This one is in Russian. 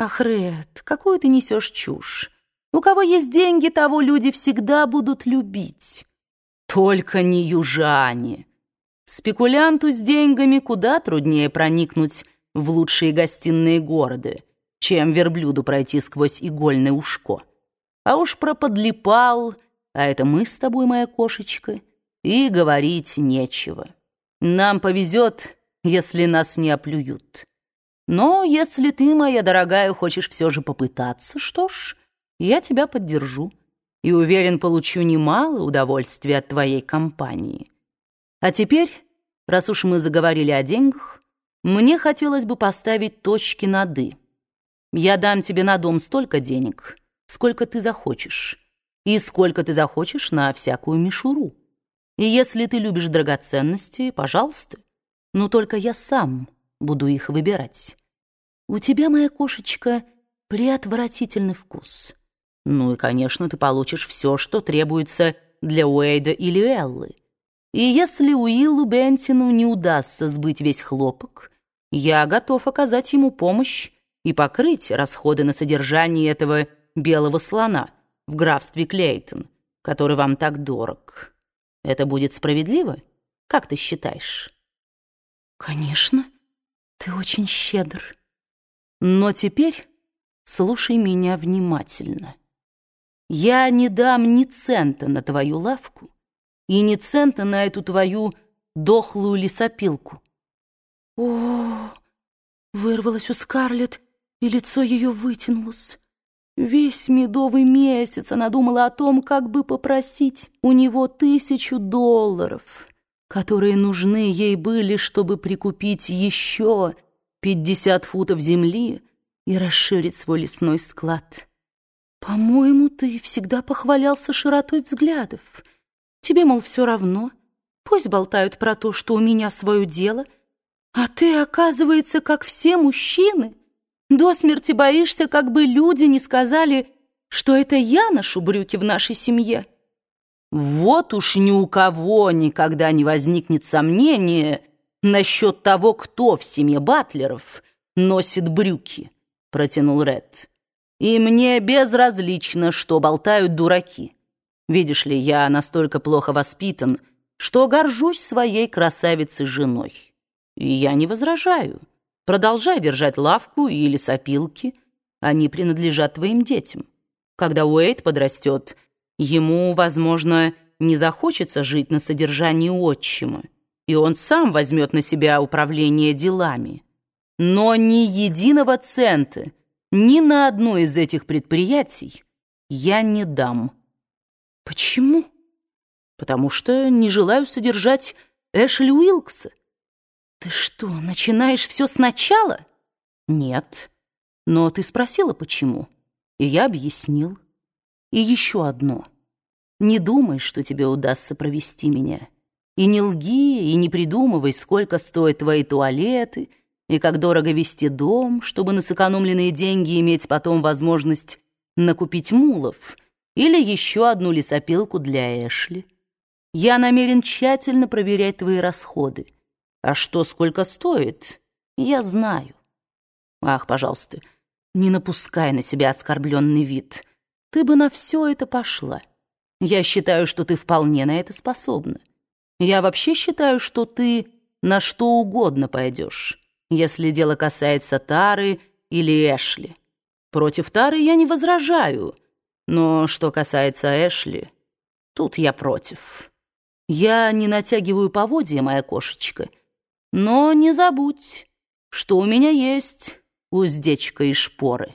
Ах, Ред, какую ты несешь чушь. У кого есть деньги, того люди всегда будут любить. Только не южане. Спекулянту с деньгами куда труднее проникнуть в лучшие гостиные города, чем верблюду пройти сквозь игольное ушко. А уж про подлипал, а это мы с тобой, моя кошечка, и говорить нечего. Нам повезет, если нас не оплюют. Но если ты, моя дорогая, хочешь все же попытаться, что ж, я тебя поддержу и уверен, получу немало удовольствия от твоей компании. А теперь, раз уж мы заговорили о деньгах, мне хотелось бы поставить точки над «и». Я дам тебе на дом столько денег, сколько ты захочешь, и сколько ты захочешь на всякую мишуру. И если ты любишь драгоценности, пожалуйста, но только я сам буду их выбирать. У тебя, моя кошечка, приотвратительный вкус. Ну и, конечно, ты получишь все, что требуется для Уэйда или Эллы. И если Уиллу Бентину не удастся сбыть весь хлопок, я готов оказать ему помощь и покрыть расходы на содержание этого белого слона в графстве Клейтон, который вам так дорог. Это будет справедливо? Как ты считаешь? Конечно, ты очень щедр. Но теперь слушай меня внимательно. Я не дам ни цента на твою лавку и ни цента на эту твою дохлую лесопилку. О, вырвалось у Скарлетт, и лицо ее вытянулось. Весь медовый месяц она думала о том, как бы попросить у него тысячу долларов, которые нужны ей были, чтобы прикупить еще пятьдесят футов земли и расширить свой лесной склад. «По-моему, ты всегда похвалялся широтой взглядов. Тебе, мол, все равно. Пусть болтают про то, что у меня свое дело. А ты, оказывается, как все мужчины, до смерти боишься, как бы люди не сказали, что это я ношу брюки в нашей семье». Вот уж ни у кого никогда не возникнет сомнения насчет того, кто в семье Батлеров носит брюки, протянул Ред. И мне безразлично, что болтают дураки. Видишь ли, я настолько плохо воспитан, что горжусь своей красавицей-женой. И я не возражаю. Продолжай держать лавку или сопилки. Они принадлежат твоим детям. Когда Уэйд подрастет, ему, возможно, не захочется жить на содержании отчима, и он сам возьмет на себя управление делами. Но ни единого цента — ни на одно из этих предприятий я не дам. Почему? Потому что не желаю содержать Эшли Уилкса. Ты что, начинаешь все сначала? Нет. Но ты спросила, почему. И я объяснил. И еще одно. Не думай, что тебе удастся провести меня. И не лги, и не придумывай, сколько стоят твои туалеты, и как дорого вести дом, чтобы на сэкономленные деньги иметь потом возможность накупить мулов или еще одну лесопилку для Эшли. Я намерен тщательно проверять твои расходы. А что сколько стоит, я знаю. Ах, пожалуйста, не напускай на себя оскорбленный вид. Ты бы на все это пошла. Я считаю, что ты вполне на это способна. Я вообще считаю, что ты на что угодно пойдешь если дело касается Тары или Эшли. Против Тары я не возражаю, но что касается Эшли, тут я против. Я не натягиваю поводья, моя кошечка, но не забудь, что у меня есть уздечка и шпоры.